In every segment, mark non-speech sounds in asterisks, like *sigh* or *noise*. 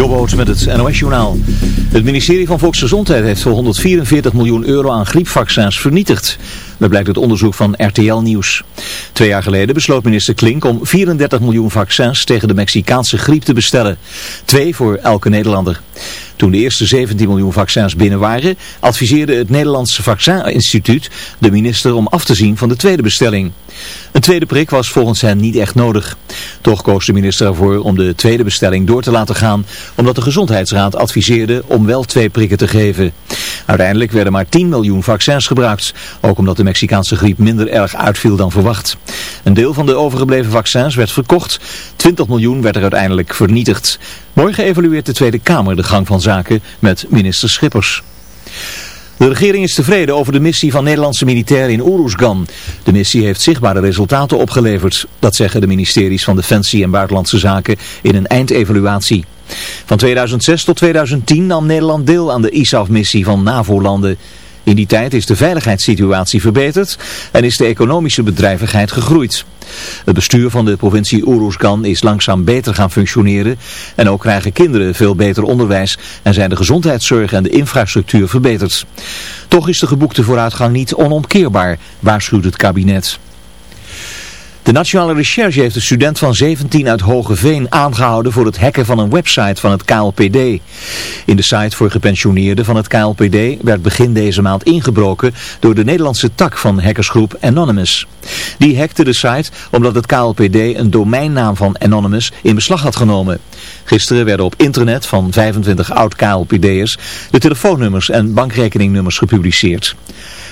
Jobboot met het NOS-journaal. Het ministerie van Volksgezondheid heeft voor 144 miljoen euro aan griepvaccins vernietigd. Dat blijkt uit onderzoek van RTL Nieuws. Twee jaar geleden besloot minister Klink om 34 miljoen vaccins tegen de Mexicaanse griep te bestellen. Twee voor elke Nederlander. Toen de eerste 17 miljoen vaccins binnen waren, adviseerde het Nederlandse Vaccininstituut de minister om af te zien van de tweede bestelling. Een tweede prik was volgens hen niet echt nodig. Toch koos de minister ervoor om de tweede bestelling door te laten gaan, omdat de Gezondheidsraad adviseerde om wel twee prikken te geven. Uiteindelijk werden maar 10 miljoen vaccins gebruikt, ook omdat de Mexicaanse griep minder erg uitviel dan verwacht. Een deel van de overgebleven vaccins werd verkocht, 20 miljoen werd er uiteindelijk vernietigd. Morgen evalueert de Tweede Kamer de gang van zaken met minister Schippers. De regering is tevreden over de missie van Nederlandse militairen in Oeruzgan. De missie heeft zichtbare resultaten opgeleverd. Dat zeggen de ministeries van Defensie en Buitenlandse Zaken in een eindevaluatie. Van 2006 tot 2010 nam Nederland deel aan de ISAF-missie van NAVO-landen. In die tijd is de veiligheidssituatie verbeterd en is de economische bedrijvigheid gegroeid. Het bestuur van de provincie Uruzgan is langzaam beter gaan functioneren en ook krijgen kinderen veel beter onderwijs en zijn de gezondheidszorg en de infrastructuur verbeterd. Toch is de geboekte vooruitgang niet onomkeerbaar, waarschuwt het kabinet. De Nationale Recherche heeft een student van 17 uit Hogeveen aangehouden voor het hacken van een website van het KLPD. In de site voor gepensioneerden van het KLPD werd begin deze maand ingebroken door de Nederlandse tak van hackersgroep Anonymous. Die hackte de site omdat het KLPD een domeinnaam van Anonymous in beslag had genomen. Gisteren werden op internet van 25 oud-KLPD'ers de telefoonnummers en bankrekeningnummers gepubliceerd.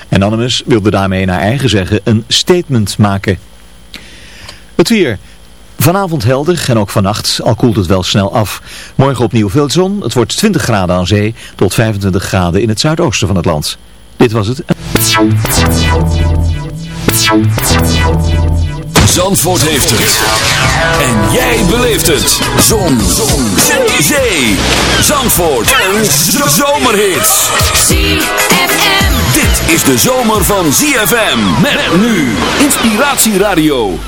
Anonymous wilde daarmee naar eigen zeggen een statement maken. Het weer. Vanavond helder en ook vannacht, al koelt het wel snel af. Morgen opnieuw veel zon. Het wordt 20 graden aan zee tot 25 graden in het zuidoosten van het land. Dit was het. Zandvoort heeft het. En jij beleeft het. Zon. zon. Zee. Zandvoort. Een zomerhit. ZFM. Dit is de zomer van ZFM. Met nu. Inspiratieradio.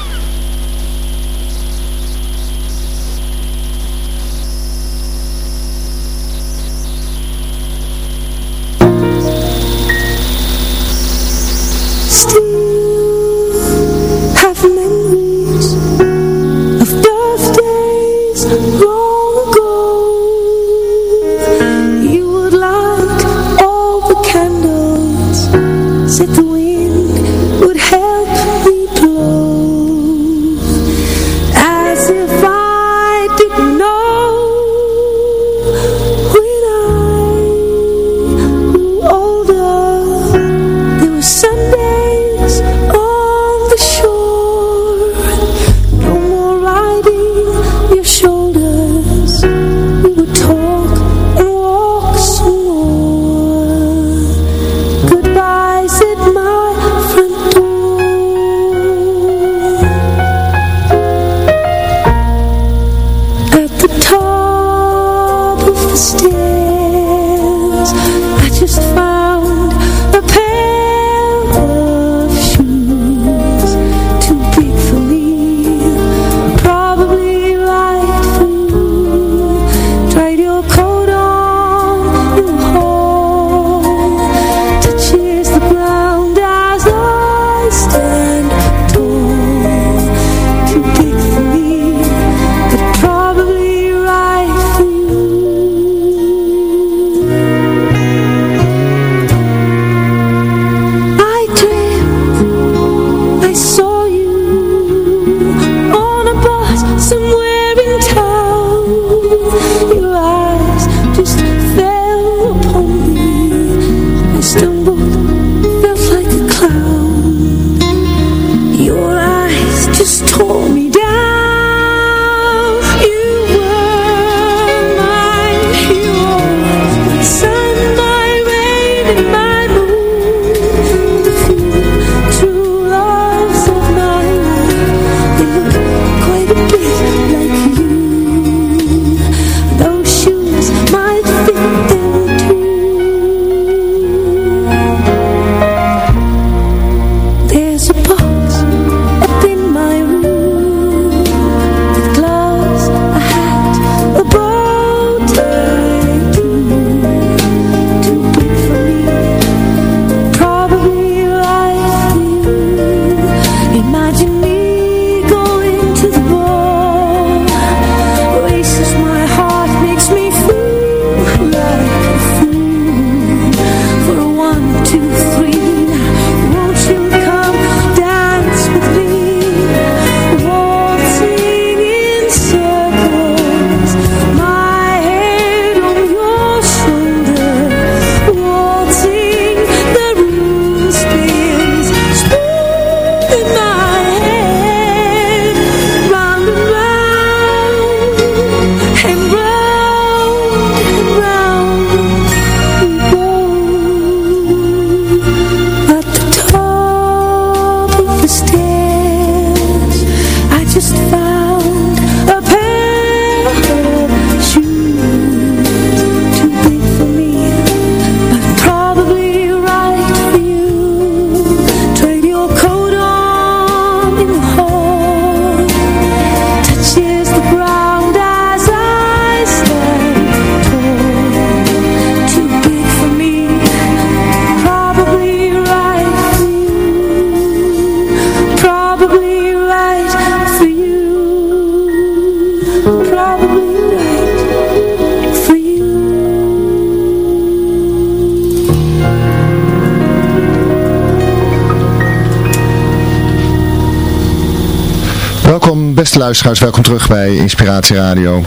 Luisteraars, welkom terug bij Inspiratie Radio. Uh,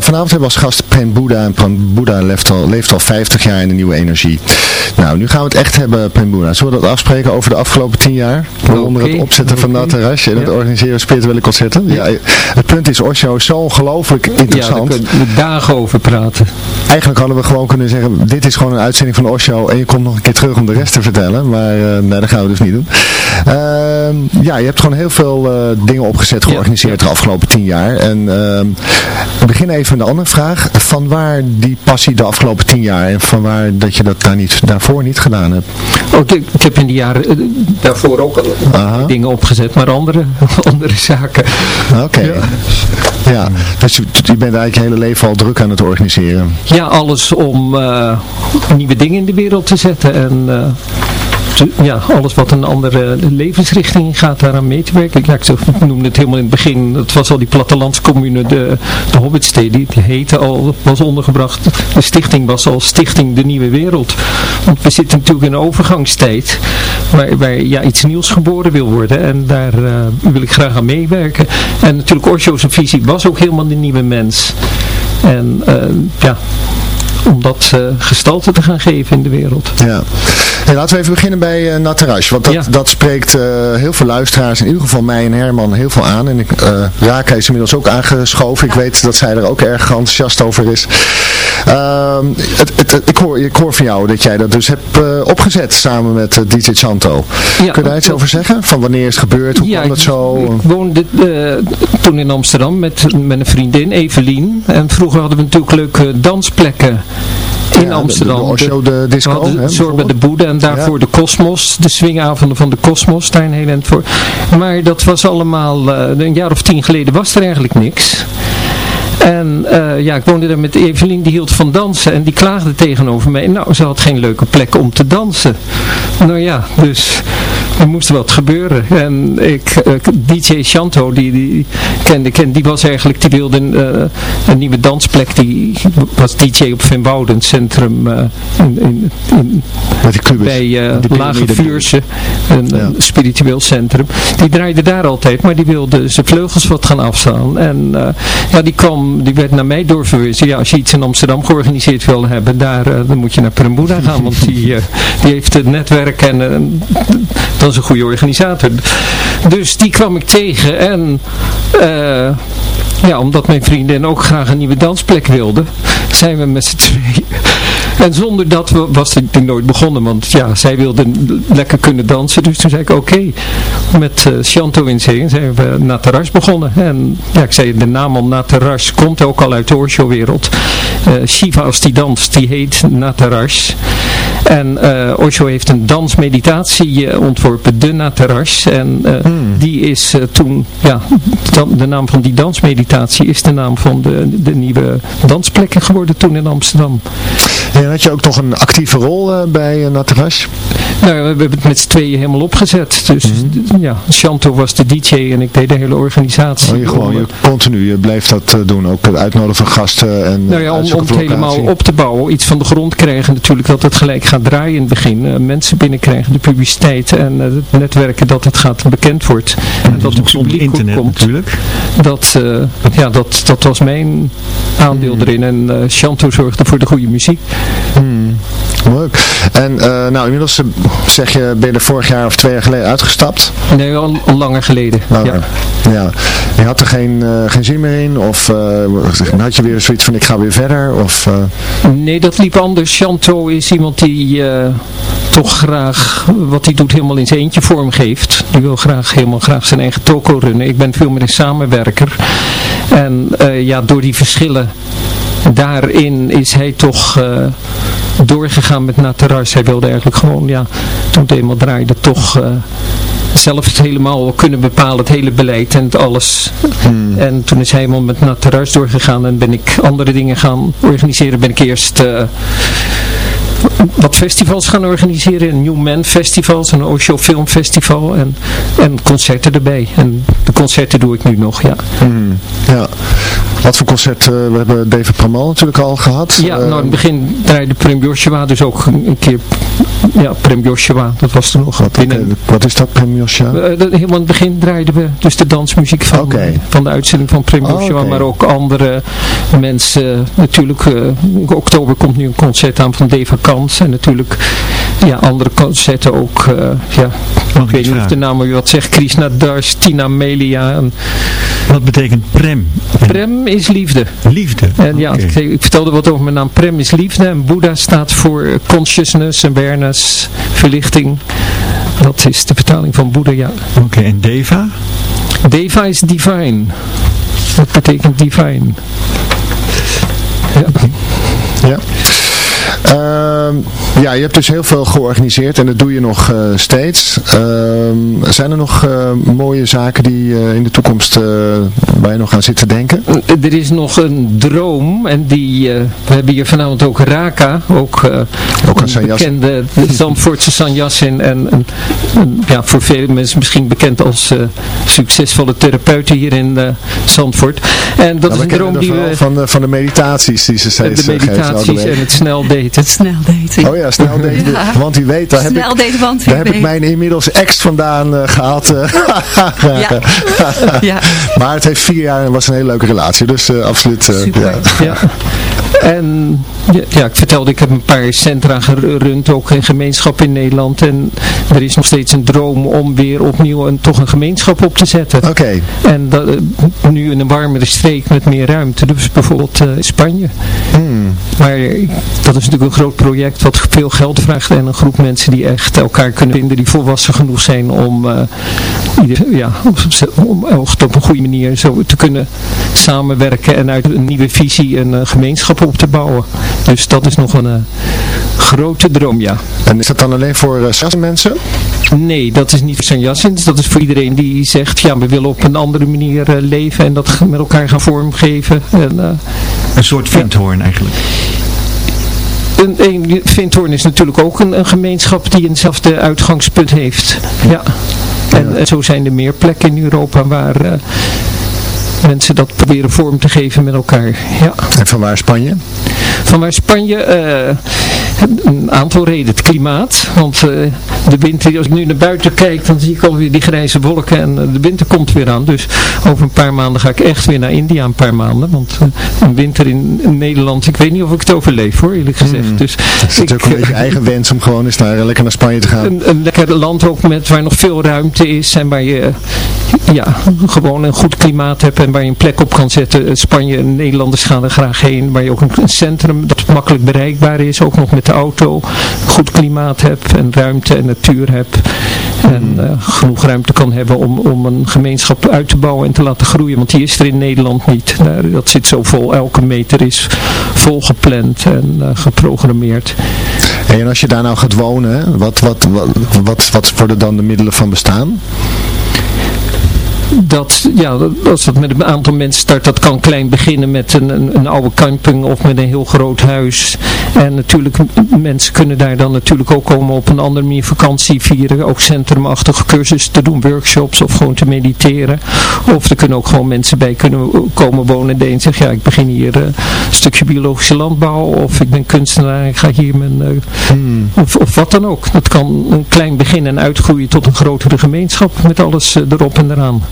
vanavond hebben we als gast Prem Boeddha. En Prem Boeddha leeft al, leeft al 50 jaar in de nieuwe energie. Nou, nu gaan we het echt hebben, Prem Boeddha. Zullen we dat afspreken over de afgelopen 10 jaar? Onder okay. het opzetten van dat terrasje en het organiseren spirituele concerten. Ja. ja. het punt is, Osho is zo ongelooflijk interessant. Ja, daar kunnen we dagen over praten. Eigenlijk hadden we gewoon kunnen zeggen, dit is gewoon een uitzending van Osho en je komt nog een keer terug om de rest te vertellen. Maar uh, nee, dat gaan we dus niet doen. Uh, ja, je hebt gewoon heel veel uh, dingen opgezet, georganiseerd de afgelopen 10 jaar. En ehm, we beginnen even met een andere vraag. Van waar die passie de afgelopen 10 jaar en van waar dat je dat daar niet, daarvoor niet gedaan hebt? Oh, ik, ik heb in die jaren uh, daarvoor ook al *laughs* dingen opgezet, maar andere, *laughs* andere zaken. Oké. Okay. Ja. ja. dus je, je bent eigenlijk je hele leven al druk aan het organiseren. Ja, alles om uh, nieuwe dingen in de wereld te zetten en uh, ja, alles wat een andere levensrichting gaat daaraan mee te werken. Ja, ik noemde het helemaal in het begin, het was al die plattelandscommune, de, de Hobbitstee, die, heette al, was ondergebracht. De stichting was al Stichting De Nieuwe Wereld. Want we zitten natuurlijk in een overgangstijd, waar, waar ja, iets nieuws geboren wil worden. En daar uh, wil ik graag aan meewerken. En natuurlijk Osho's visie was ook helemaal de nieuwe mens. En uh, ja, om dat uh, gestalte te gaan geven in de wereld. Ja. Hey, laten we even beginnen bij uh, Natarash, want dat, ja. dat spreekt uh, heel veel luisteraars, in ieder geval mij en Herman, heel veel aan. En ik, Raka is inmiddels ook aangeschoven. Ik weet dat zij er ook erg enthousiast over is. Ehm, het, het, ik, hoor, ik hoor van jou dat jij dat dus hebt opgezet samen met DJ Chanto. Ja, Kun je daar iets over zeggen? Van wanneer is het gebeurd? Hoe ja, kwam dat zo? Ik woonde toen in Amsterdam met, met een vriendin, Evelien. En vroeger hadden we natuurlijk leuke dansplekken in ja, Amsterdam. De, de, Osho, de disco. Zorba de Boede en daarvoor ja. de Cosmos, de swingavonden van de Cosmos, daar een heel eind voor. Maar dat was allemaal, uh, een jaar of tien geleden was er eigenlijk niks. En uh, ja, ik woonde daar met Evelien, die hield van dansen en die klaagde tegenover mij. Nou, ze had geen leuke plek om te dansen. Nou ja, dus er moest wat gebeuren. En ik, uh, DJ Chanto, die, die kende ken, die was eigenlijk, die wilde een, uh, een nieuwe dansplek. Die was DJ op Van Wouden, centrum uh, in, in, in, bij Lage Vuurse, een, ja. spiritueel centrum. Die draaide daar altijd, maar die wilde zijn vleugels wat gaan afstaan. En ja, die kwam, die werd naar mij doorverwezen. Ja, als je iets in Amsterdam georganiseerd wil hebben, daar, dan moet je naar Prembuda gaan, want die, die heeft het netwerk en dat is een goede organisator. Dus die kwam ik tegen en uh, ja, omdat mijn vriendin ook graag een nieuwe dansplek wilde, zijn we met z'n tweeën. En zonder dat was het ding nooit begonnen, want ja, zij wilde lekker kunnen dansen. Dus toen zei ik oké, okay. met uh, Chanto in zee zijn we Nataras begonnen. En ja, ik zei de naam al Nataras komt ook al uit de Osho-wereld. Uh, Shiva als die danst, die heet Nataras. En uh, Osho heeft een dansmeditatie uh, ontworpen, de Nataras. En hmm. die is toen, ja, de naam van die dansmeditatie is de naam van de, de nieuwe dansplekken geworden toen in Amsterdam. En had je ook toch een actieve rol bij Nataras? Nou, we hebben het met z'n tweeën helemaal opgezet. Dus hmm. ja, Chanto was de DJ en ik deed de hele organisatie. Oh, je gewoon je continu, je bleef dat doen, ook het uitnodigen van gasten en Nou ja, om, om het helemaal op te bouwen, iets van de grond krijgen natuurlijk, dat het gelijk gaat draaien in het begin. Uh, mensen binnenkrijgen, de publiciteit en uh, het netwerken dat het gaat bekend wordt. En, en dat het publiek internet komt. natuurlijk. Dat, uh, ja, dat, dat was mijn aandeel hmm. erin. En uh, Chanto zorgde voor de goede muziek. Hmm. Leuk. En nou, inmiddels zeg je, ben je er vorig jaar of twee jaar geleden uitgestapt? Nee, al, al langer geleden. Langer. Ja. ja. Je had er geen, geen zin meer in? Of had je weer zoiets van, ik ga weer verder? Of, Nee, dat liep anders. Chanto is iemand die toch graag wat hij doet helemaal in zijn eentje vormgeeft. Die wil graag helemaal graag zijn eigen toko runnen. Ik ben veel meer een samenwerker. En ja, door die verschillen daarin is hij toch uh, doorgegaan met Nataras. Hij wilde eigenlijk gewoon, ja, toen het eenmaal draaide, toch zelf het helemaal kunnen bepalen, het hele beleid en het alles. Hmm. En toen is hij helemaal met Nataras doorgegaan en ben ik andere dingen gaan organiseren. Ben ik eerst... Wat festivals gaan organiseren. Een New Man Festival, een Osho Film Festival en, en concerten erbij. En de concerten doe ik nu nog, ja. Hmm, ja. Wat voor concert? Uh, we hebben David Pramal natuurlijk al gehad. Ja, nou in het begin draaide Prem Joshua dus ook een keer ja, Prem Joshua, dat was er nog. Wat, wat is dat, Prem Joshua? Uh, helemaal in het begin draaiden we dus de dansmuziek van, van de uitzending van Prem oh, Joshua, maar ook andere mensen. Natuurlijk, uh, in oktober komt nu een concert aan van Deva Kans en natuurlijk ja, andere concerten ook. Uh, ja, ik weet niet of de naam u wat zegt. Krishna Das, Tina Melia. En... Wat betekent Prem? Prem is liefde. Liefde. En ja, ik, ik, vertelde wat over mijn naam. Prem is liefde en Boeddha staat voor consciousness, awareness, verlichting. Dat is de vertaling van Boeddha, ja. Oké, en Deva? Deva is divine. Dat betekent divine. Ja. Ja. Ehm, ja, je hebt dus heel veel georganiseerd en dat doe je nog uh, steeds. Ehm, zijn er nog uh, mooie zaken die uh, in de toekomst waar je nog aan zit te denken? Er is nog een droom en die, we hebben hier vanavond ook Raka, ook, ook een bekende Zandvoortse Sanjassin en, ja, voor vele mensen misschien bekend als succesvolle therapeuten hier in Zandvoort. En dat is een droom die we... Van de, van de meditaties die ze steeds De meditaties en het snel daten. Snel daten. Oh ja, snel daten. Want u weet, daar heb, snel ik, daten, want daar heb ik mijn inmiddels ex vandaan uh, gehaald. Uh, ja. *laughs* ja. Maar het heeft vier jaar en was een hele leuke relatie. Dus uh, absoluut. Super. ja. En ja, ik vertelde, ik heb een paar centra gerund, ook in gemeenschap in Nederland. En er is nog steeds een droom om weer opnieuw een, toch een gemeenschap op te zetten. Oké. En dat, nu in een warmere streek met meer ruimte. Dus bijvoorbeeld uh, Spanje. Hmm. Maar dat is natuurlijk een groot project wat veel geld vraagt. En een groep mensen die echt elkaar kunnen vinden, die volwassen genoeg zijn om, uh, ja, om op een goede manier zo te kunnen samenwerken. En uit een nieuwe visie een uh, gemeenschap op te bouwen. Dus dat is nog een uh, grote droom, ja. En is dat dan alleen voor uh, mensen? Nee, dat is niet voor Sanjassins. Dat is voor iedereen die zegt, ja, we willen op een andere manier uh, leven en dat met elkaar gaan vormgeven. En, een soort vindhoorn eigenlijk. Een, een Vindhoorn is natuurlijk ook een, een gemeenschap die eenzelfde uitgangspunt heeft. Ja. En, en, zo zijn er meer plekken in Europa waar uh, mensen dat proberen vorm te geven met elkaar. Ja. En van waar Spanje? Van waar Spanje, uh, een aantal redenen. Het klimaat, want uh, de winter, als ik nu naar buiten kijk, dan zie ik alweer die grijze wolken en uh, de winter komt weer aan. Dus over een paar maanden ga ik echt weer naar India, een paar maanden. Want een winter in, Nederland, ik weet niet of ik het overleef hoor, eerlijk gezegd. Mm. Dus het is natuurlijk ook een beetje eigen wens om gewoon eens naar, lekker naar Spanje te gaan. Een, een lekker land ook met, waar nog veel ruimte is en waar je ja, gewoon een goed klimaat hebt en waar je een plek op kan zetten. Spanje en Nederlanders gaan er graag heen, waar je ook een centrum dat makkelijk bereikbaar is, ook nog met de auto, goed klimaat hebt en ruimte en natuur hebt en uh, genoeg ruimte kan hebben om, om een gemeenschap uit te bouwen en te laten groeien, want die is er in Nederland niet. dat zit zo vol, elke meter is vol gepland en uh, geprogrammeerd. en als je daar nou gaat wonen, wat, wat, wat, wat, wat worden dan de middelen van bestaan? Dat, ja, als dat met een aantal mensen start, dat kan klein beginnen met een, een, een, oude camping of met een heel groot huis. En natuurlijk, mensen kunnen daar dan natuurlijk ook komen op een andere manier vakantie vieren. Ook centrumachtige cursussen te doen, workshops of gewoon te mediteren. Of er kunnen ook gewoon mensen bij kunnen komen wonen. De een zegt, ja, ik begin hier uh, een stukje biologische landbouw. Of ik ben kunstenaar, ik ga hier mijn... Uh, hmm. of, of wat dan ook. Dat kan een klein begin en uitgroeien tot een grotere gemeenschap met alles uh, erop en eraan.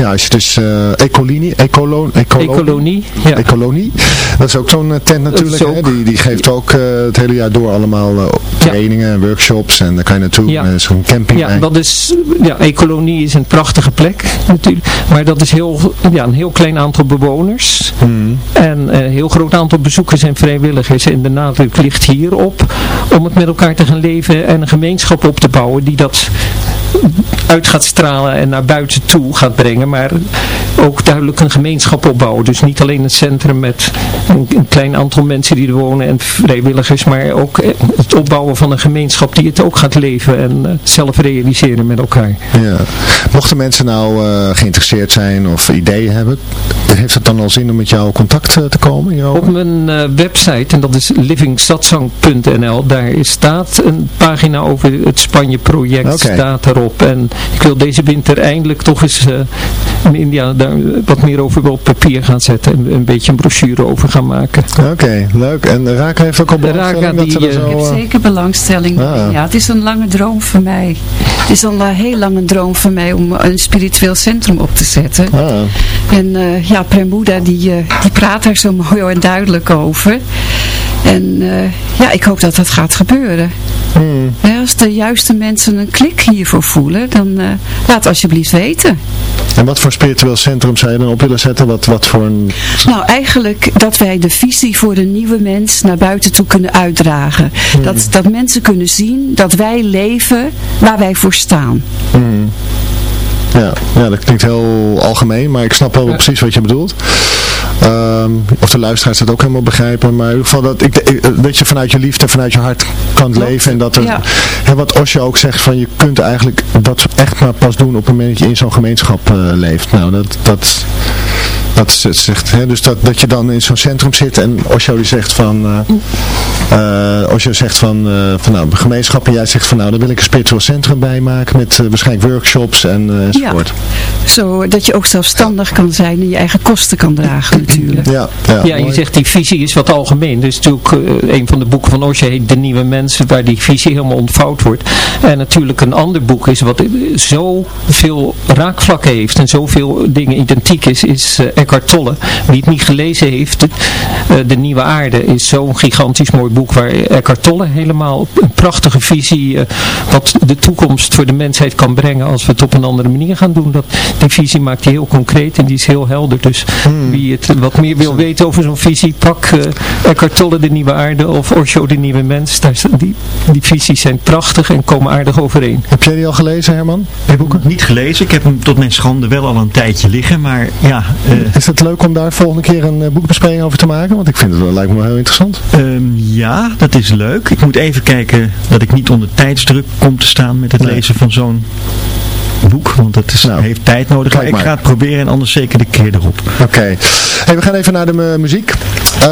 Ja, als je dus uh, Ecolonie, Ecolo, Ecolonie, ja. Ecolonie, dat is ook zo'n uh, tent natuurlijk, hè? Die, die geeft ook uh, het hele jaar door allemaal trainingen en workshops en daar kan je naartoe, ja. zo'n camping. Ja, dat is, ja, Ecolonie is een prachtige plek natuurlijk, maar dat is heel, ja, een heel klein aantal bewoners hmm. en een heel groot aantal bezoekers en vrijwilligers en de nadruk ligt hierop om het met elkaar te gaan leven en een gemeenschap op te bouwen die dat uit gaat stralen en naar buiten toe gaat brengen. Maar ook duidelijk een gemeenschap opbouwen. Dus niet alleen een centrum met een, een, klein aantal mensen die er wonen en vrijwilligers, maar ook het opbouwen van een gemeenschap die het ook gaat leven en zelf realiseren met elkaar. Ja. Mochten mensen nou geïnteresseerd zijn of ideeën hebben, heeft het dan al zin om met jou contact te komen? Op mijn website, en dat is livingstadzang.nl, daar staat een pagina over het Spanje-project, staat erop. En ik wil deze winter eindelijk toch eens uh, in India daar wat meer over op papier gaan zetten. En een beetje een brochure over gaan maken. Oké, leuk. En Raka heeft ook al belangstelling? Raka, die, zo, ik heb eh, zeker belangstelling. Ah. Ja, het is een lange droom voor mij. Het is al een heel lange droom voor mij om een spiritueel centrum op te zetten. Ah. En uh, ja, Premuda die, die praat daar zo mooi en duidelijk over. En uh, ja, ik hoop dat dat gaat gebeuren. Hmm. Ja, als de juiste mensen een klik hiervoor voelen, dan uh, laat alsjeblieft weten. En wat voor spiritueel centrum zou je dan op willen zetten? Wat, wat voor een... Nou, eigenlijk dat wij de visie voor de nieuwe mens naar buiten toe kunnen uitdragen. Hmm. Dat, dat mensen kunnen zien dat wij leven waar wij voor staan. Hmm. Ja, ja, dat klinkt heel algemeen, maar ik snap wel precies wat je bedoelt. Um, of de luisteraars dat ook helemaal begrijpen. Maar in ieder geval dat, ik, dat je vanuit je liefde, vanuit je hart kan leven. En dat er, ja. hè, wat Osje ook zegt, van je kunt eigenlijk dat echt maar pas doen op het moment dat je in zo'n gemeenschap uh, leeft. Nou, dat, dat, dat zegt, hè, dus dat, dat je dan in zo'n centrum zit en Osho die zegt van, uh, uh, Osho zegt van, uh, van nou, gemeenschap en jij zegt van nou, dan wil ik een spiritueel centrum bij maken met waarschijnlijk workshops en enzovoort. Ja, zo dat je ook zelfstandig kan zijn en je eigen kosten kan dragen natuurlijk. Ja, ja, ja je zegt die visie is wat algemeen. Dus natuurlijk een van de boeken van Osho heet De Nieuwe Mensen, waar die visie helemaal ontvouwd wordt. En natuurlijk een ander boek is wat zoveel raakvlakken heeft en zoveel dingen identiek is, is Eckhart Tolle. Wie het niet gelezen heeft, de, uh, de Nieuwe Aarde is zo'n gigantisch mooi boek waar Eckhart Tolle helemaal een prachtige visie uh, wat de toekomst voor de mensheid kan brengen als we het op een andere manier gaan doen. Dat, die visie maakt hij heel concreet en die is heel helder. Dus hmm. wie het wat meer wil weten over zo'n visie, pak uh, Eckhart Tolle de Nieuwe Aarde of Osho de Nieuwe Mens. Daar, die, die visies zijn prachtig en komen aardig overeen. Heb jij die al gelezen Herman? Die boeken? Niet gelezen. Ik heb hem tot mijn schande wel al een tijdje liggen, maar ja... Is het leuk om daar volgende keer een boekbespreking over te maken? Want ik vind het wel, lijkt me wel heel interessant. Um, ja, dat is leuk. Ik moet even kijken dat ik niet onder tijdsdruk kom te staan met het nee. lezen van zo'n boek, want dat is, nou, heeft tijd nodig. Maar ik ga het proberen en anders zeker de keer erop. Oké. Okay. Hey, we gaan even naar de uh, muziek. Uh,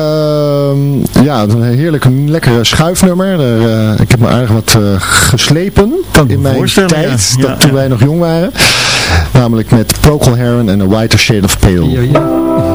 ja, een heerlijk, lekkere schuifnummer. Uh, ik heb me aardig wat uh, geslepen kan in mijn tijd, ja. dat, toen wij nog jong waren. Namelijk met Procol Harum en A Whiter Shade of Pale.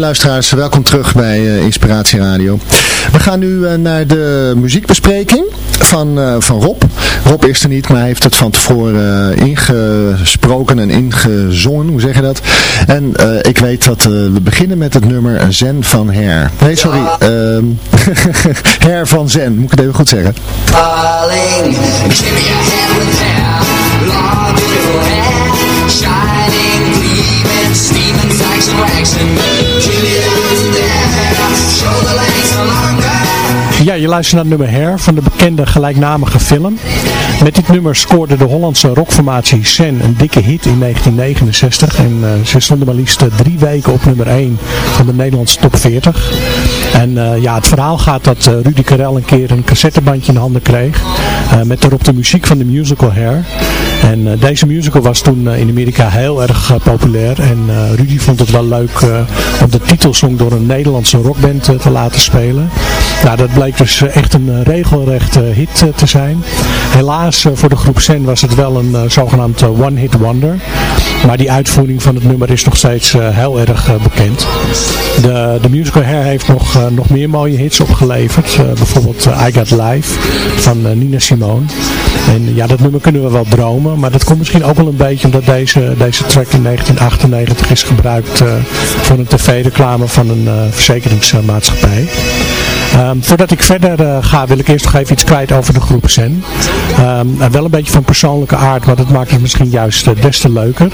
Luisteraars, welkom terug bij uh, Inspiratie Radio. We gaan nu uh, naar de muziekbespreking van, uh, van Rob. Rob is er niet, maar hij heeft het van tevoren ingesproken en ingezongen, hoe zeg je dat? En ik weet dat we beginnen met het nummer Zen van Her. Nee, sorry, ehm, *laughs* Her van Zen, moet ik het even goed zeggen. Darling, give me a hand with waxing, Ja, je luistert naar nummer Hair van de bekende gelijknamige film. Met dit nummer scoorde de Hollandse rockformatie Sen een dikke hit in 1969. En uh, ze stonden maar liefst drie weken op nummer 1 van de Nederlandse top 40. En uh, ja, het verhaal gaat dat Rudy Karel een keer een cassettebandje in handen kreeg. met daarop de muziek van de musical Hair. En deze musical was toen in Amerika heel erg populair. En Rudy vond het wel leuk om de titelsong door een Nederlandse rockband te laten spelen. Nou, dat bleek dus echt een regelrechte hit te zijn. Helaas voor de groep Zen was het wel een zogenaamd one-hit wonder. Maar die uitvoering van het nummer is nog steeds heel erg bekend. De, de musical Hair heeft nog eh, nog meer mooie hits opgeleverd. Eh, bijvoorbeeld eh, I Got Live van Nina Simone. En ja, dat nummer kunnen we wel dromen. Maar dat komt misschien ook wel een beetje omdat deze, deze track in 1998 is gebruikt voor een tv-reclame van een verzekeringsmaatschappij. Um, voordat ik verder uh, ga wil ik eerst nog even iets kwijt over de groep Zen. Um, wel een beetje van persoonlijke aard, maar dat maakt het misschien juist uh, des te leuker.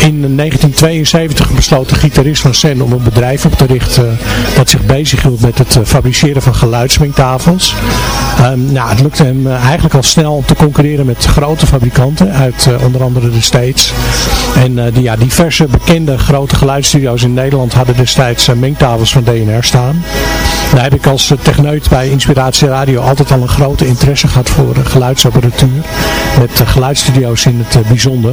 In 1972 besloot de gitarist van Zen om een bedrijf op te richten dat zich bezighield met het fabriceren van geluidsmengtafels. Um, nou, het lukte hem eigenlijk al snel om te concurreren met grote fabrikanten uit onder andere de States. En die, ja, diverse bekende grote geluidsstudio's in Nederland hadden destijds mengtafels van DNR staan. Daar heb ik als techneut bij Inspiratie Radio altijd al een grote interesse gehad voor geluidsapparatuur. Met geluidsstudio's in het bijzonder.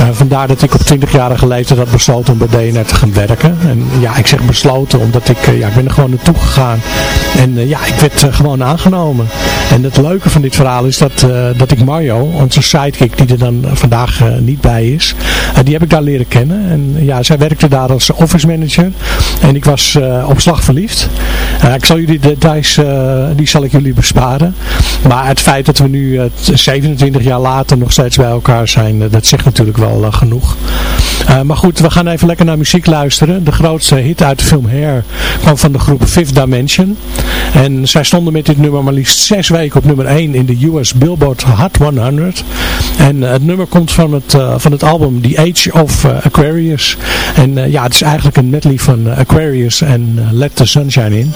Uh, vandaar dat ik op 20-jarige leeftijd had besloten om bij DNR te gaan werken. En ja, ik zeg besloten omdat ik, ja, ik ben er gewoon naartoe gegaan. En ja, ik werd gewoon aangenomen. En het leuke van dit verhaal is dat, dat ik Mario, onze sidekick die er dan vandaag niet bij is, die heb ik daar leren kennen. En ja, zij werkte daar als office manager. En ik was op slag verliefd. Ik zal jullie de details, uh, die zal ik jullie besparen. Maar het feit dat we nu uh, 27 jaar later nog steeds bij elkaar zijn, dat zegt natuurlijk wel genoeg. maar goed, we gaan even lekker naar muziek luisteren. De grootste hit uit de film Hair kwam van de groep Fifth Dimension. En zij stonden met dit nummer maar liefst zes weken op nummer 1 in de US Billboard Hot 100. En het nummer komt van het, van het album The Age of Aquarius. En ja, het is eigenlijk een medley van Aquarius en Let the Sunshine In.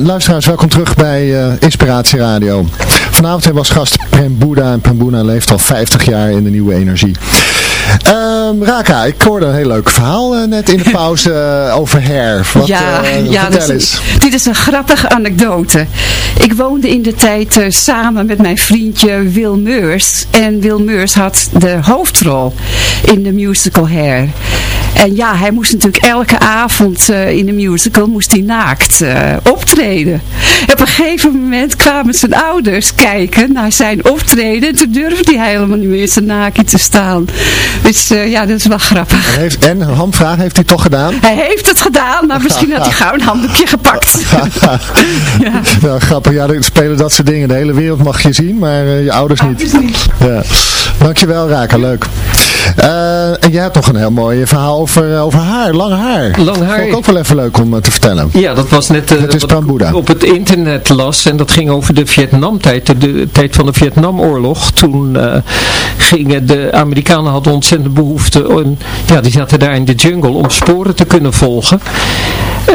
Luisteraars, welkom terug bij uh, Inspiratie Radio. Vanavond hebben we als gast Prem Boeddha en Prem Boeddha leeft al 50 jaar in de nieuwe energie. Um, Raka, ik hoorde een heel leuk verhaal uh, net in de *laughs* pauze uh, over hair. Wat, ja, uh, ja is, dit is een grappige anekdote. Ik woonde in de tijd samen met mijn vriendje Wil Meurs. En Wil Meurs had de hoofdrol in de musical Hair. En ja, hij moest natuurlijk elke avond uh, in de musical moest hij naakt uh, optreden. Op een gegeven moment kwamen zijn ouders kijken naar zijn optreden. En toen durfde hij helemaal niet meer zijn naakje te staan. Dus uh, ja, dat is wel grappig. En, heeft, en een handvraag heeft hij toch gedaan? Hij heeft het gedaan, maar misschien had hij gauw een handdoekje gepakt. *laughs* ja. ja, grappig. Ja, er spelen dat soort dingen. De hele wereld mag je zien, maar je ouders niet. niet. Ja. Dankjewel Raka, leuk. En jij hebt nog een heel mooi verhaal over, over haar, lang haar. Lang haar. Vond ik ook wel even leuk om te vertellen. Ja, dat was net uh, is wat op het internet las. En dat ging over de Vietnamtijd, de, de tijd van de Vietnamoorlog. Toen uh, gingen de Amerikanen hadden ontzettend behoefte. En, ja, die zaten daar in de jungle om sporen te kunnen volgen.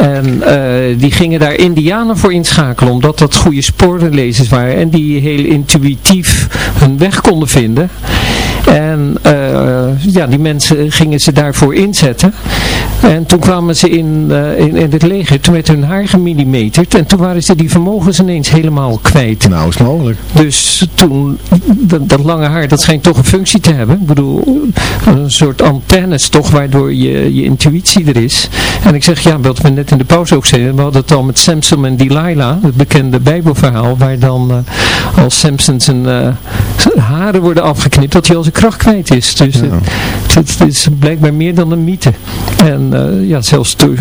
En uh, die gingen daar indianen voor inschakelen, omdat dat goede sporenlezers waren. En die heel intuïtief hun weg konden vinden. En uh, ja, die mensen gingen ze daarvoor inzetten. En toen kwamen ze in, uh, in, in, het leger toen met hun haar gemillimeterd. En toen waren ze die vermogens ineens helemaal kwijt. Nou, is mogelijk. Dus toen, dat, dat, lange haar, dat schijnt toch een functie te hebben. Ik bedoel, een soort antennes toch, waardoor je, je intuïtie er is. En ik zeg, ja, wat we net in de pauze ook zeiden. We hadden het al met Samson en Delilah, het bekende bijbelverhaal. Waar dan uh, als Samson zijn, haren worden afgeknipt, dat hij al zijn kracht kwijt is. Dus ja. het, het, is blijkbaar meer dan een mythe. En uh, ja, zelfs to,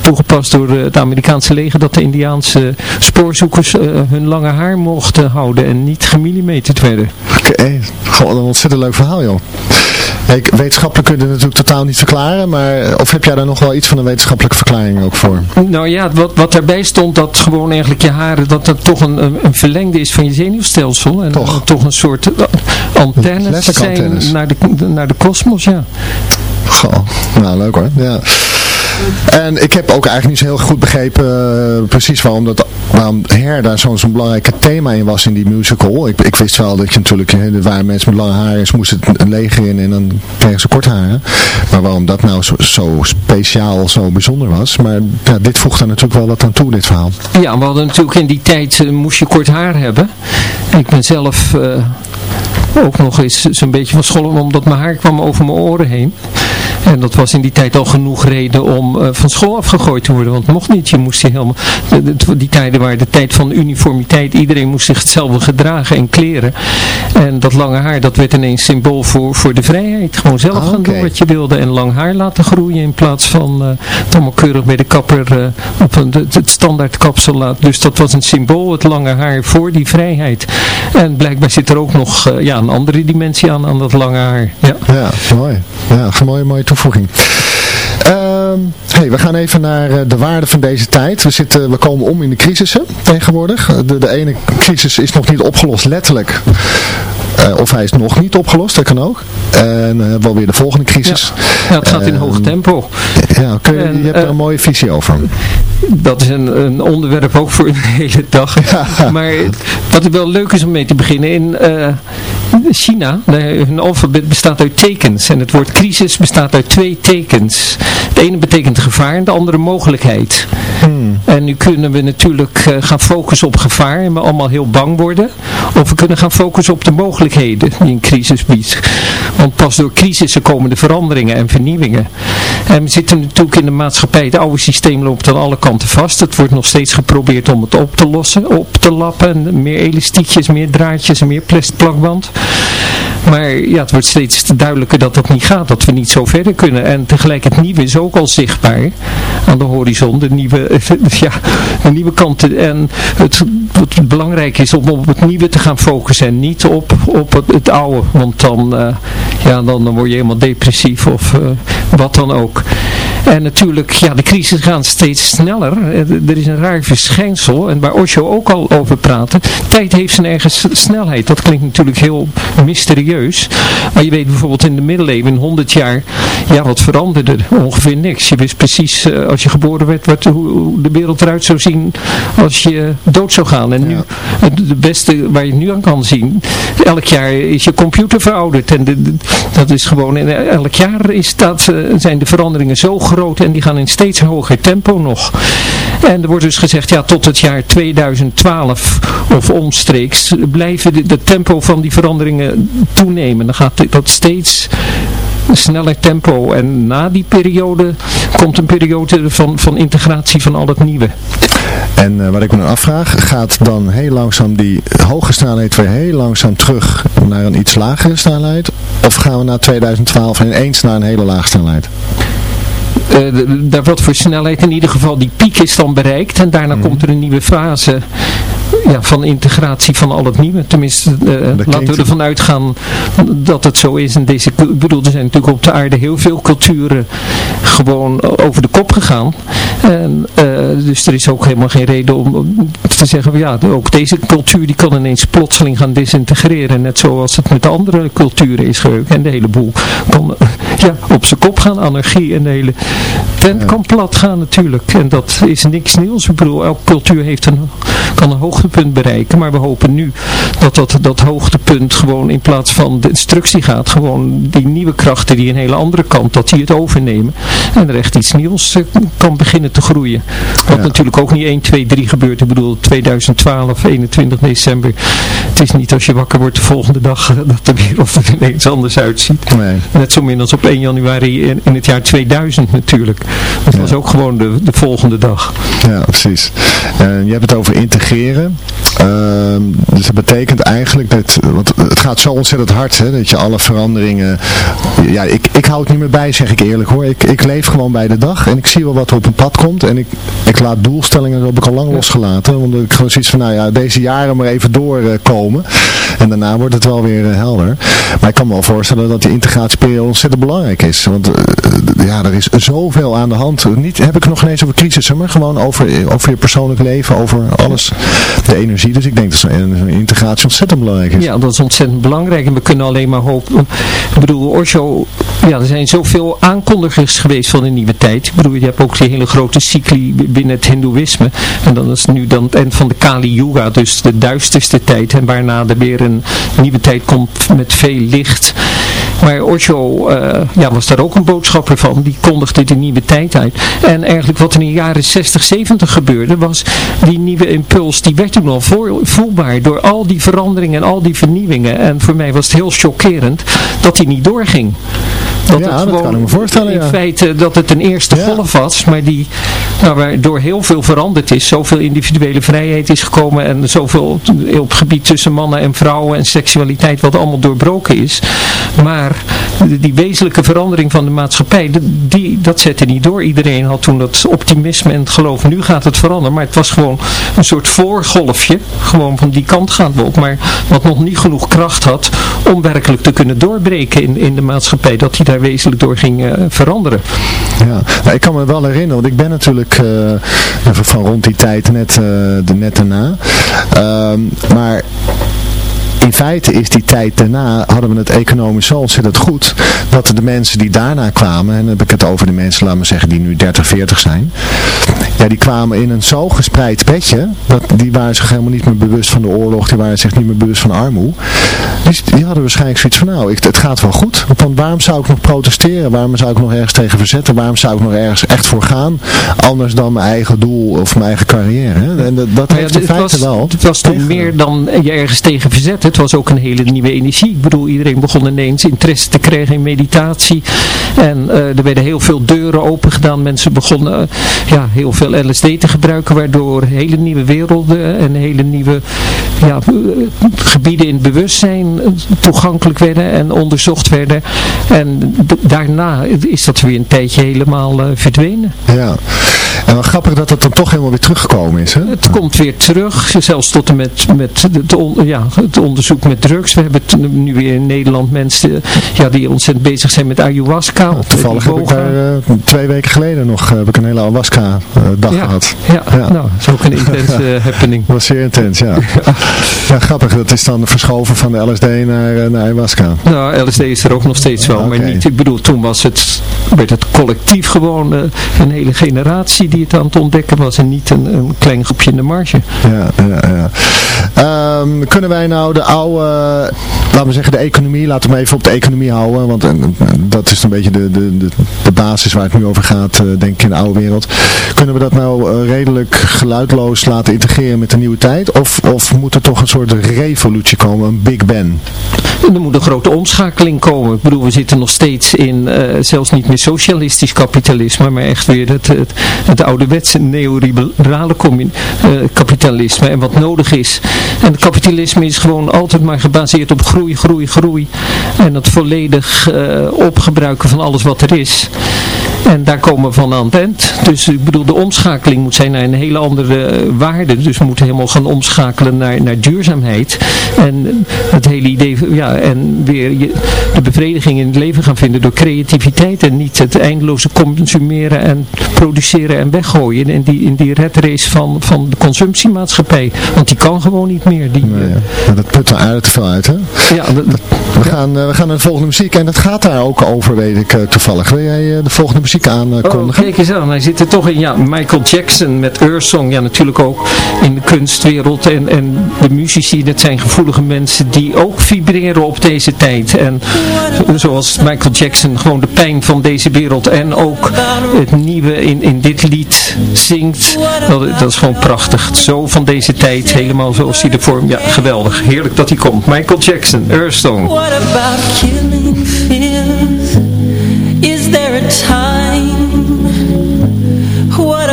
toegepast door het Amerikaanse leger dat de Indiaanse spoorzoekers hun lange haar mochten houden en niet gemillimeterd werden. Oké, okay. gewoon een ontzettend leuk verhaal joh. Hey, wetenschappelijk kun je het natuurlijk totaal niet verklaren, maar of heb jij daar nog wel iets van een wetenschappelijke verklaring ook voor? Nou ja, wat, wat daarbij stond, dat gewoon eigenlijk je haren, dat dat toch een, een, verlengde is van je zenuwstelsel. En toch, toch een soort antennes zijn naar de, naar de kosmos, ja. Goh, nou leuk hoor, ja. En ik heb ook eigenlijk niet zo heel goed begrepen uh, precies waarom, dat, waarom Her daar zo'n zo belangrijk thema in was in die musical. Ik, ik wist wel dat je natuurlijk, er waren mensen met lange haren en ze moesten het leger in en dan kregen ze kort haren. Maar waarom dat nou zo, zo speciaal, zo bijzonder was. Maar ja, dit voegt daar natuurlijk wel wat aan toe, dit verhaal. Ja, we hadden natuurlijk in die tijd, uh, moest je kort haar hebben. Ik ben zelf... Uh ook nog eens zo'n beetje van school, omdat mijn haar kwam over mijn oren heen. En dat was in die tijd al genoeg reden om uh, van school afgegooid te worden. Want mocht niet. Je moest je helemaal, die tijden waren de tijd van uniformiteit. Iedereen moest zich hetzelfde gedragen en kleren. En dat lange haar, dat werd ineens symbool voor, voor de vrijheid. Gewoon zelf Ah, gaan doen wat je wilde. En lang haar laten groeien in plaats van uh, het allemaal keurig bij de kapper uh, op een, het, het standaard kapsel laten. Dus dat was een symbool, het lange haar, voor die vrijheid. En blijkbaar zit er ook nog ja, een andere dimensie aan, aan dat lange haar. Ja. Ja, mooi. Ja, een mooie, mooie toevoeging. Ehm, hey, we gaan even naar eh, de waarde van deze tijd. We, zitten, we komen om in de crisissen tegenwoordig. De, de ene crisis is nog niet opgelost, letterlijk. Eh, of hij is nog niet opgelost, dat kan ook. En uh, wel weer de volgende crisis. Ja, het gaat in Ehm, hoog tempo. Ja, kun je, En, je hebt eh, er een mooie visie over. Dat is een, een onderwerp ook voor een *laughs* hele dag. Maar wat wel leuk is om mee te beginnen. In uh, China, hun alfabet bestaat uit tekens. En het woord crisis bestaat uit twee tekens. Het ene betekent gevaar en de andere mogelijkheid. Hmm. En nu kunnen we natuurlijk eh, gaan focussen op gevaar en we allemaal heel bang worden. Of we kunnen gaan focussen op de mogelijkheden die een crisis biedt. Want pas door crisissen komen de veranderingen en vernieuwingen. En we zitten natuurlijk in de maatschappij, het oude systeem loopt aan alle kanten vast. Het wordt nog steeds geprobeerd om het op te lossen, op te lappen. En meer elastiekjes, meer draadjes en meer plastic plakband. Maar ja, het wordt steeds duidelijker dat dat niet gaat, dat we niet zo verder kunnen. En tegelijk het nieuwe is ook al zichtbaar aan de horizon, de nieuwe, *laughs* ja, de nieuwe kanten. En het, wat belangrijk is om op het nieuwe te gaan focussen en niet op, op het, het oude. Want dan, eh, ja, dan, dan word je helemaal depressief of eh, wat dan ook. *laughs* En natuurlijk, ja, de crisis gaan steeds sneller. Er is een raar verschijnsel, en waar Osho ook al over praatte. Tijd heeft zijn eigen snelheid. Dat klinkt natuurlijk heel mysterieus. Maar je weet bijvoorbeeld in de middeleeuwen, in 100 jaar, ja, wat veranderde? Ongeveer niks. Je wist precies, uh, als je geboren werd, wat, hoe de wereld eruit zou zien als je dood zou gaan. En nu, het beste waar je nu aan kan zien, elk jaar is je computer verouderd. En de, dat is gewoon, en elk jaar is dat, zijn de veranderingen zo groot en die gaan in steeds hoger tempo nog. En er wordt dus gezegd, ja, tot het jaar 2012 of omstreeks blijven de, de tempo van die veranderingen toenemen. Dan gaat dat steeds sneller tempo. En na die periode komt een periode van, van integratie van al het nieuwe. En uh, wat ik me dan afvraag, gaat dan heel langzaam die hoge snelheid weer heel langzaam terug naar een iets lagere snelheid? Of gaan we naar 2012 ineens naar een hele lage snelheid? Uh, daar wordt voor snelheid in ieder geval die piek is dan bereikt en daarna mhm. komt er een nieuwe fase ja, van integratie van al het nieuwe. Tenminste, uh, laten we ervan uitgaan dat het zo is. En deze, ik bedoel, er zijn natuurlijk op de aarde heel veel culturen gewoon over de kop gegaan. En, uh, dus er is ook helemaal geen reden om te zeggen, van, ja, ook deze cultuur die kan ineens plotseling gaan disintegreren. Net zoals het met andere culturen is gebeurd. En de hele boel kan *laughs* ja, op zijn kop gaan, anarchie en de hele tent kan plat gaan natuurlijk. En dat is niks nieuws. Ik bedoel, elke cultuur heeft een, kan een hoogtepunt bereiken. Maar we hopen nu dat dat, dat hoogtepunt gewoon in plaats van de instructie gaat. Gewoon die nieuwe krachten die een hele andere kant, dat die het overnemen. En er echt iets nieuws eh, kan beginnen te groeien. Wat natuurlijk ook niet 1, 2, 3 gebeurt. Ik bedoel 2012, 21 december. Het is niet als je wakker wordt de volgende dag eh, dat de wereld er ineens anders uitziet. Nee. Net zo min als op 1 januari in, in het jaar 2000 natuurlijk. Dat was ook gewoon de, de volgende dag. Ja, precies. Uh, je hebt het over integreren. Ehm, dus dat betekent eigenlijk dat, want het gaat zo ontzettend hard, hè, dat je alle veranderingen, ja, ik, ik hou het niet meer bij, zeg ik eerlijk hoor. Ik, ik leef gewoon bij de dag en ik zie wel wat er op een pad komt en ik, ik laat doelstellingen, dat heb ik al lang losgelaten, omdat ik gewoon zoiets van, nou ja, deze jaren maar even doorkomen en daarna wordt het wel weer eh, helder. Maar ik kan me wel voorstellen dat die integratieperiode ontzettend belangrijk is, want uh, ja, er is zoveel aan de hand. Niet, heb ik nog ineens over crisis, maar gewoon over, over je persoonlijk leven, over alles, de energie. Dus ik denk dat zo'n integratie ontzettend belangrijk is. Ja, dat is ontzettend belangrijk. En we kunnen alleen maar hopen. Ik bedoel, Osho, ja, er zijn zoveel aankondigers geweest van de nieuwe tijd. Ik bedoel, je hebt ook die hele grote cycli binnen het hindoeïsme. En dan is nu dan het eind van de Kali Yuga, dus de duisterste tijd. En waarna er weer een nieuwe tijd komt met veel licht. Maar Osho uh, ja, was daar ook een boodschapper van. Die kondigde de nieuwe tijd uit. En eigenlijk wat in de jaren 60, 70 gebeurde, was die nieuwe impuls, die werd toen al voelbaar door al die veranderingen en al die vernieuwingen. En voor mij was het heel chockerend dat die niet doorging. Dat ja, het dat kan ik me voorstellen. In feite dat het een eerste golf was, maar die nou, waardoor heel veel veranderd is. Zoveel individuele vrijheid is gekomen en zoveel op het gebied tussen mannen en vrouwen en seksualiteit wat allemaal doorbroken is. Maar die wezenlijke verandering van de maatschappij, die, dat zette niet door. Iedereen had toen dat optimisme en het geloof, nu gaat het veranderen. Maar het was gewoon een soort voorgolfje, gewoon van die kant gaan we op. Maar wat nog niet genoeg kracht had om werkelijk te kunnen doorbreken in, in de maatschappij. Dat hij daar wezenlijk door ging uh, veranderen. Ja, nou, ik kan me wel herinneren, want ik ben natuurlijk uh, van rond die tijd net, uh, de, net daarna. Ehm, maar in feite is die tijd daarna, hadden we het economisch zo ontzettend goed, dat de mensen die daarna kwamen, en dan heb ik het over de mensen, laten we zeggen, die nu 30, 40 zijn, ja, die kwamen in een zo gespreid bedje, dat, die waren zich helemaal niet meer bewust van de oorlog, die waren zich niet meer bewust van armoede. Dus die hadden waarschijnlijk zoiets van, nou, ik, het gaat wel goed, want waarom zou ik nog protesteren, waarom zou ik nog ergens tegen verzetten, waarom zou ik nog ergens echt voor gaan, anders dan mijn eigen doel of mijn eigen carrière. Hè? En dat, dat heeft in feite was, wel. Het was toen meer dan je ergens tegen verzetten het was ook een hele nieuwe energie. Ik bedoel, iedereen begon ineens interesse te krijgen in meditatie. En uh, er werden heel veel deuren open gedaan. Mensen begonnen uh, ja, heel veel LSD te gebruiken, waardoor hele nieuwe werelden en hele nieuwe ja, gebieden in het bewustzijn toegankelijk werden en onderzocht werden. En daarna is dat weer een tijdje helemaal verdwenen. Ja. En wat grappig dat het dan toch helemaal weer teruggekomen is. Hè? Het komt weer terug, zelfs tot en met, met het, ja, het onderzoek met drugs. We hebben nu weer in Nederland mensen ja, die ontzettend bezig zijn met ayahuasca. toevallig heb ik daar uh, twee weken geleden nog heb ik een hele ayahuasca uh, dag gehad. Ja, ja, nou, dat is ook een *laughs* intense happening. Dat was zeer intens, ja. *laughs* ja. grappig. Dat is dan verschoven van de LSD naar, naar ayahuasca. Nou, LSD is er ook nog steeds wel. Maar niet, ik bedoel, toen was het, werd het collectief gewoon een hele generatie die het aan het ontdekken was en niet een, een klein groepje in de marge. Ja, ja, ja. Ehm, kunnen wij nou de oude, laten we zeggen de economie, laten we even op de economie houden, want dat is een beetje de, de, de, de, basis waar het nu over gaat, eh, denk ik in de oude wereld. Kunnen we dat nou eh, redelijk geluidloos laten integreren met de nieuwe tijd? Of, of moet er toch een soort revolutie komen, een Big Bang? Er moet een grote omschakeling komen. Ik bedoel, we zitten nog steeds in, uh, zelfs niet meer socialistisch kapitalisme, maar echt weer het, het, het ouderwetse neoliberale uh, kapitalisme. En wat nodig is. En het kapitalisme is gewoon altijd maar gebaseerd op groei, groei, groei. En het volledig opgebruiken van alles wat er is. En daar komen we van aan het eind. Dus ik bedoel, de omschakeling moet zijn naar een hele andere waarde. Dus we moeten helemaal gaan omschakelen naar, naar duurzaamheid. En het hele idee, ja, en weer je, de bevrediging in het leven gaan vinden door creativiteit. En niet het eindeloze consumeren en produceren en weggooien. En die, in die red race van, van de consumptiemaatschappij. Want die kan gewoon niet meer. Die, nee, ja. dat put er aardig te veel uit, hè? Ja, we, gaan, uh, we gaan naar de volgende muziek. En dat gaat daar ook over, weet ik toevallig. Wil jij de volgende muziek muziek aankondigen. Oh, kijk eens aan, hij zit er toch in. Ja, Michael Jackson met Song. Ja, natuurlijk ook in de kunstwereld. En, en de muzici, dat zijn gevoelige mensen die ook vibreren op deze tijd. En zoals Michael Jackson gewoon de pijn van deze wereld en ook het nieuwe in, in dit lied zingt. Dat, dat is gewoon prachtig. Zo van deze tijd, helemaal zoals hij de vorm. Ja, geweldig. Heerlijk dat hij komt. Michael Jackson, Song. What about killing? Is there a time?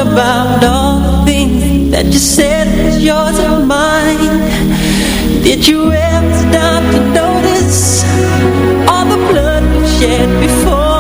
About all the things that you said was yours and mine? Did you ever stop to notice all the blood we shed before?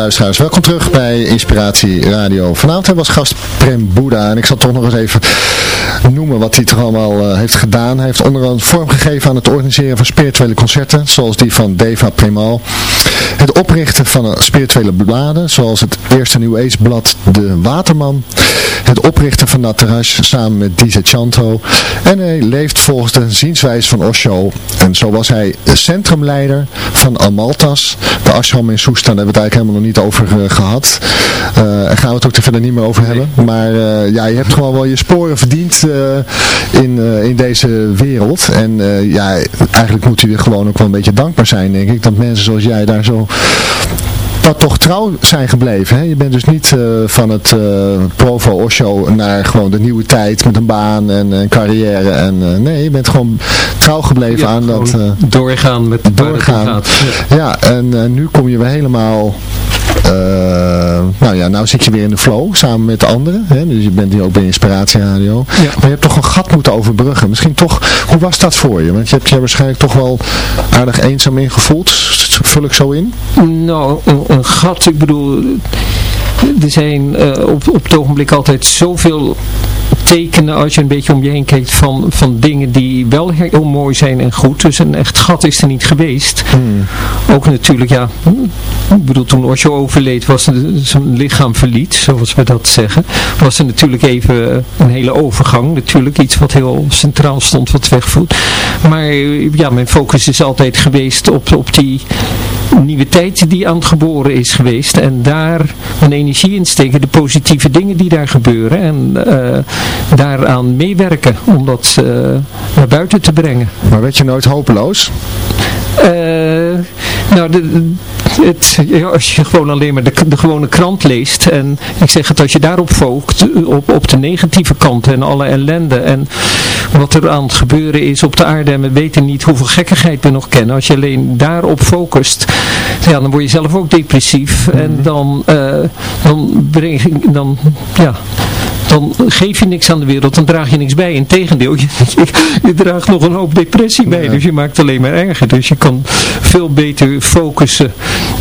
Luisteraars. Welkom terug bij Inspiratie Radio. Vanavond als gast Prem Boeddha. En ik zal toch nog eens even noemen wat hij toch allemaal uh, heeft gedaan. Hij heeft onder andere vorm gegeven aan het organiseren van spirituele concerten. Zoals die van Deva Premal. Het oprichten van spirituele bladen. Zoals het eerste New Age blad De Waterman. Het oprichten van Natarash samen met DJ Chanto. En hij leeft volgens de zienswijze van Osho. En zo was hij centrumleider van Amaltas. De ashram in Soestan hebben we het eigenlijk helemaal nog niet over uh, gehad. En gaan we het ook er verder niet meer over hebben. Maar uh, ja, je hebt gewoon wel je sporen verdiend in, in deze wereld. En ja, eigenlijk moet je gewoon ook wel een beetje dankbaar zijn, denk ik. Dat mensen zoals jij daar zo dat toch trouw zijn gebleven. Hè? Je bent dus niet uh, van het uh, Provo Osho naar gewoon de nieuwe tijd met een baan en een carrière. En, uh, nee, je bent gewoon trouw gebleven aan dat... doorgaan met doorgaan. Ja. ja, en nu kom je weer helemaal nou ja, nou zit je weer in de flow samen met de anderen. Hè? Dus je bent hier ook bij Inspiratie Radio. Ja. Maar je hebt toch een gat moeten overbruggen. Misschien toch, hoe was dat voor je? Want je hebt je waarschijnlijk toch wel aardig eenzaam ingevoeld. Vul ik zo in? Nou, een, een gat, ik bedoel er zijn uh, op, op het ogenblik altijd zoveel tekenen als je een beetje om je heen kijkt van, van dingen die wel heel mooi zijn en goed. Dus een echt gat is er niet geweest. Hmm. Ook natuurlijk, ja, ik bedoel toen Osho overleed was zijn lichaam verliet, zoals we dat zeggen. Was er natuurlijk even een hele overgang. Natuurlijk iets wat heel centraal stond wat wegvoert. Maar ja, mijn focus is altijd geweest op, op die nieuwe tijd die aan het geboren is geweest. En daar een energie in steken, de positieve dingen die daar gebeuren. En uh, daaraan meewerken om dat uh, naar buiten te brengen. Maar werd je nooit hopeloos? Uh, nou, de, het, als je gewoon alleen maar de, de, gewone krant leest en ik zeg het, als je daarop focust, op, op de negatieve kant en alle ellende en wat er aan het gebeuren is op de aarde en we weten niet hoeveel gekkigheid we nog kennen, als je alleen daarop focust, ja, dan word je zelf ook depressief en mhm. dan, uh, dan breng dan, ja, dan geef je niks aan de wereld, dan draag je niks bij. Integendeel, je, je, je draagt nog een hoop depressie bij, dus je maakt alleen maar erger. Dus je kan veel beter focussen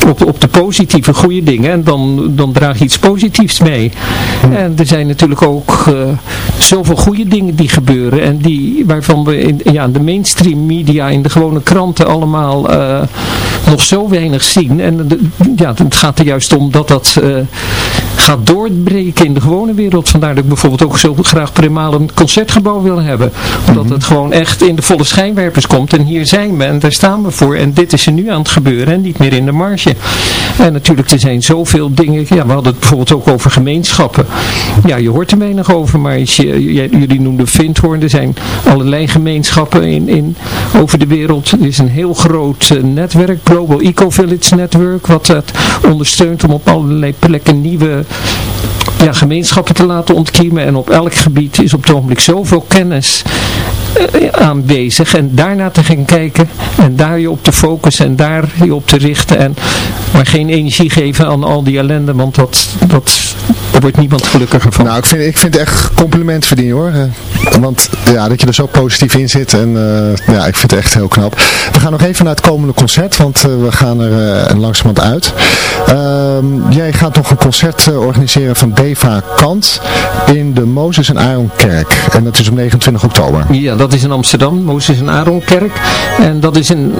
op, op de positieve, goede dingen en dan, dan draag je iets positiefs mee. En er zijn natuurlijk ook uh, zoveel goede dingen die gebeuren en die, waarvan we in ja, de mainstream media, in de gewone kranten allemaal uh, nog zo weinig zien. En de, ja, het gaat er juist om dat dat uh, gaat doorbreken in de gewone wereld. Vandaar dat ik bijvoorbeeld ook zo graag primaal een concertgebouw wil hebben. Omdat mhm. het gewoon echt in de volle schijnwerpers komt. En hier zijn we en daar staan we voor. En dit is er nu aan het gebeuren en niet meer in de marge. En natuurlijk, er zijn zoveel dingen. Ja, we hadden het bijvoorbeeld ook over gemeenschappen. Ja, je hoort er weinig over, maar je, jullie noemden Vindhoorn. Er zijn allerlei gemeenschappen in, in, over de wereld. Er is een heel groot uh, netwerk, Global Eco Village Network, wat het ondersteunt om op allerlei plekken nieuwe ja, gemeenschappen te laten ontkiemen. En op elk gebied is op het ogenblik zoveel kennis uh, aanwezig. En daarna te gaan kijken en daar je op te focussen en daar je op te richten. En, maar geen energie geven aan al die ellende, want dat, dat, daar wordt niemand gelukkiger van. Nou, ik vind, ik vind het echt compliment verdienen hoor. Eh, want ja, dat je er zo positief in zit. En uh, ja, ik vind het echt heel knap. We gaan nog even naar het komende concert, want uh, we gaan er uh, langzamerhand uit. Ehm, jij gaat nog een concert organiseren van Deva Kant in de Mozes en Aaron Kerk. En dat is op 29 oktober. Ja, dat is in Amsterdam, Mozes en Aaron Kerk. En dat is een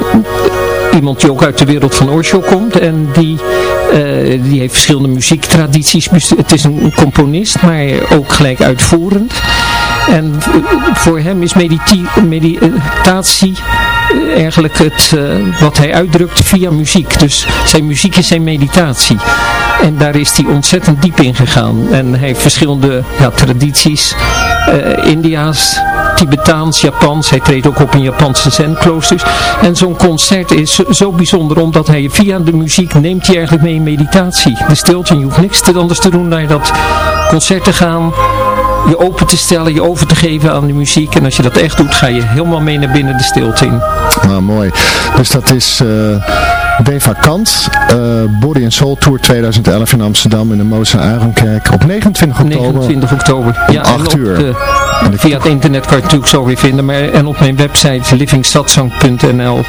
iemand die ook uit de wereld van Osho komt en die, uh, die heeft verschillende muziektradities. Het is een componist, maar ook gelijk uitvoerend. En voor hem is meditatie eh, eigenlijk het, uh, wat hij uitdrukt via muziek. Dus zijn muziek is zijn meditatie. En daar is hij ontzettend diep in gegaan. En hij heeft verschillende ja, tradities. Uh, Tibetaans, Japans. Hij treedt ook op in Japanse zen-kloosters. En zo'n concert is zo bijzonder omdat hij via de muziek neemt hij eigenlijk mee in meditatie. De stilte, je hoeft niks anders te doen naar dat concert te gaan je open te stellen, je over te geven aan de muziek. En als je dat echt doet, ga je helemaal mee naar binnen de stilte in. Nou, mooi. Dus dat is... Uh... Deva Kant, uh, Body and Soul Tour 2011 in Amsterdam in de Moza Arenkerk op 29 oktober. 29 oktober. Ja, 8 uur. De, via het internet kan je het natuurlijk zo weer vinden. Maar, en op mijn website livingstadzang.nl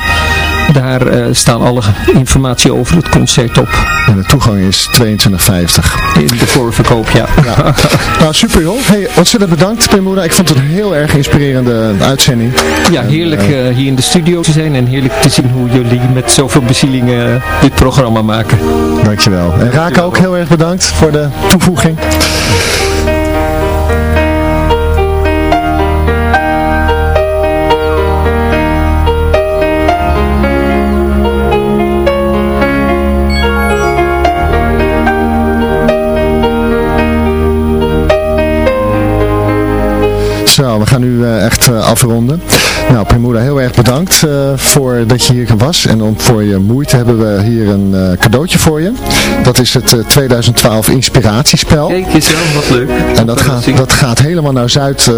Daar staan alle informatie over het concert op. En de toegang is 22,50. In de voorverkoop, ja. ja. *laughs* nou, super joh. Hey, ontzettend bedankt, Pimura. Ik vond het een heel erg inspirerende uitzending. Ja, heerlijk hier in de studio te zijn en heerlijk te zien hoe jullie met zoveel bezielingen dit programma maken. Dankjewel. En Raka ook heel erg bedankt voor de toevoeging. We gaan nu uh, echt uh, afronden. Nou, Primura, heel erg bedankt uh, voor dat je hier was. En om, voor je moeite hebben we hier een cadeautje voor je. Dat is het 2012 inspiratiespel. Kijk eens wat leuk. En dat gaat, dat gaat helemaal naar Zuid,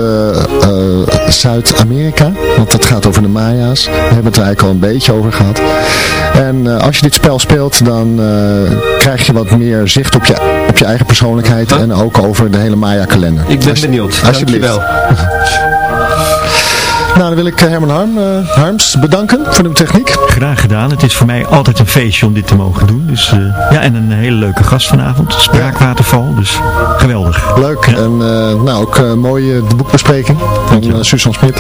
Zuid-Amerika. want dat gaat over de Maya's. We hebben het er eigenlijk al een beetje over gehad. En als je dit spel speelt, dan krijg je wat meer zicht op je, op je eigen persoonlijkheid. En ook over de hele Maya-kalender. Ik ben benieuwd. Alsjeblieft. *laughs* Nou, dan wil ik eh, Herman Harm, uh, Harms bedanken voor de techniek. Graag gedaan. Het is voor mij altijd een feestje om dit te mogen doen. Dus, uh, ja, en een hele leuke gast vanavond. Spraakwaterval. Dus geweldig. Leuk. En nou, ook mooie boekbespreking van Susan Smit.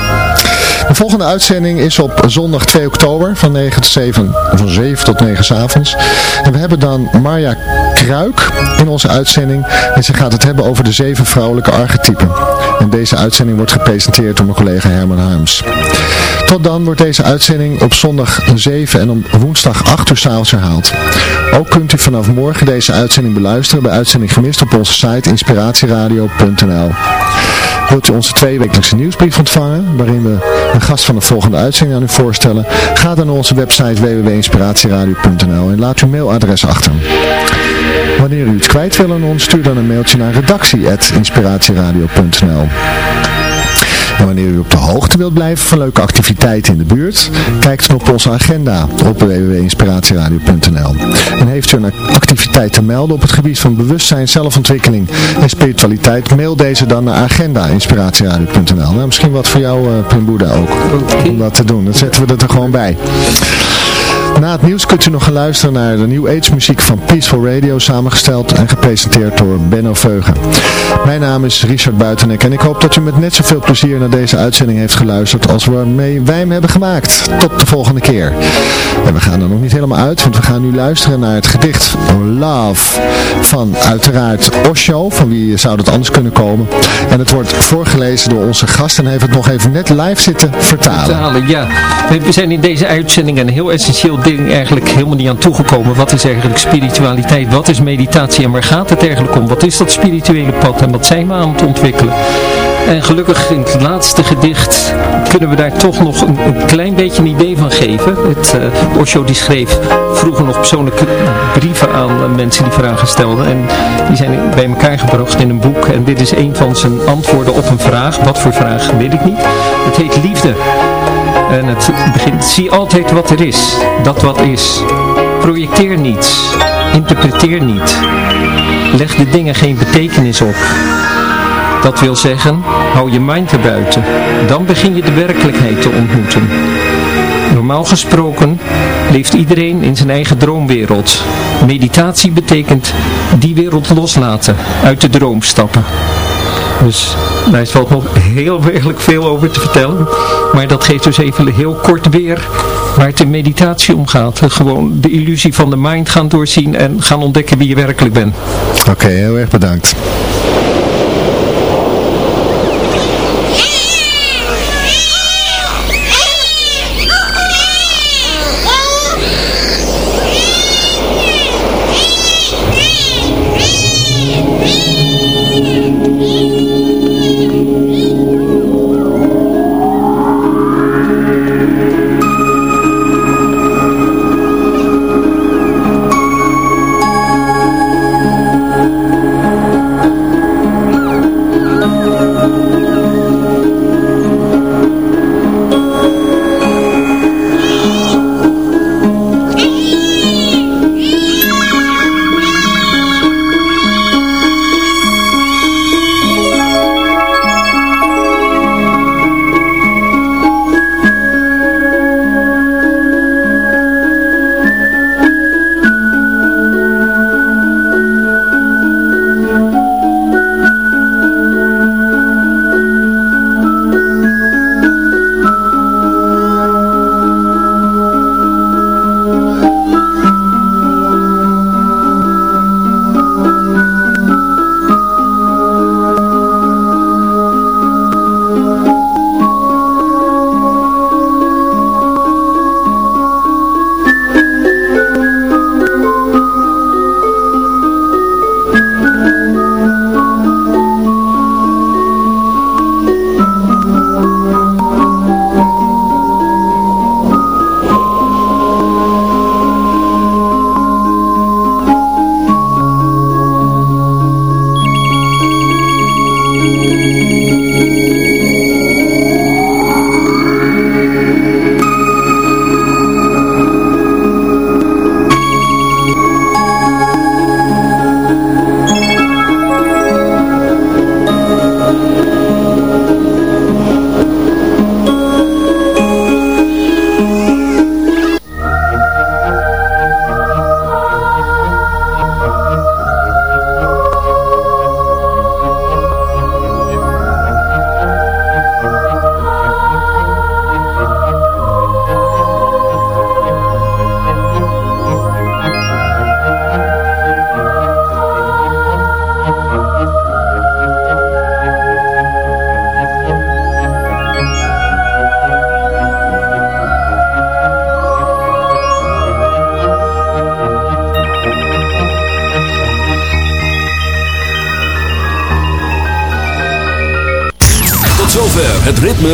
De volgende uitzending is op zondag 2 oktober van 9 tot 7, van 7 tot 9 s avonds. En we hebben dan Marja Kruik in onze uitzending. En ze gaat het hebben over de zeven vrouwelijke archetypen. En deze uitzending wordt gepresenteerd door mijn collega Herman Harms. Tot dan wordt deze uitzending op zondag 7 en op woensdag 8 uur s'avonds herhaald. Ook kunt u vanaf morgen deze uitzending beluisteren bij Uitzending Gemist op onze site inspiratieradio.nl. Wilt u onze tweewekelijkse nieuwsbrief ontvangen, waarin we een gast van de volgende uitzending aan u voorstellen? Ga dan naar onze website www.inspiratieradio.nl en laat uw mailadres achter. Wanneer u het kwijt wil aan ons, stuur dan een mailtje naar redactie.inspiratieradio.nl en wanneer u op de hoogte wilt blijven van leuke activiteiten in de buurt, kijk dan op onze agenda op www.inspiratieradio.nl. En heeft u een activiteit te melden op het gebied van bewustzijn, zelfontwikkeling en spiritualiteit, mail deze dan naar agenda.inspiratieradio.nl. Nou, misschien wat voor jou, uh, Pim ook, om dat te doen. Dan zetten we er gewoon bij. Na het nieuws kunt u nog gaan luisteren naar de New Age muziek van Peaceful Radio, samengesteld en gepresenteerd door Benno Veugen. Mijn naam is Richard Buitenek en ik hoop dat u met net zoveel plezier naar deze uitzending heeft geluisterd als waarmee wij hem hebben gemaakt. Tot de volgende keer. En we gaan er nog niet helemaal uit, want we gaan nu luisteren naar het gedicht Love van uiteraard Osho, van wie zou dat anders kunnen komen. En het wordt voorgelezen door onze gast en heeft het nog even net live zitten vertalen. Vertalen, ja. We zijn in deze uitzending een heel essentieel eigenlijk helemaal niet aan toegekomen. Wat is eigenlijk spiritualiteit? Wat is meditatie? En waar gaat het eigenlijk om? Wat is dat spirituele pad? En wat zijn we aan het ontwikkelen? En gelukkig in het laatste gedicht kunnen we daar toch nog een, klein beetje een idee van geven. Het, uh, Osho die schreef vroeger nog persoonlijke brieven aan mensen die vragen stelden. En die zijn bij elkaar gebracht in een boek. En dit is een van zijn antwoorden op een vraag. Wat voor vraag, weet ik niet. Het heet Liefde. En het begint, zie altijd wat er is, dat wat is. Projecteer niets, interpreteer niet. Leg de dingen geen betekenis op. Dat wil zeggen, hou je mind erbuiten. Dan begin je de werkelijkheid te ontmoeten. Normaal gesproken leeft iedereen in zijn eigen droomwereld. Meditatie betekent die wereld loslaten, uit de droom stappen. Dus daar valt nog heel werkelijk veel over te vertellen. Maar dat geeft dus even heel kort weer waar het in meditatie om gaat. Gewoon de illusie van de mind gaan doorzien en gaan ontdekken wie je werkelijk bent. Oké, heel erg bedankt.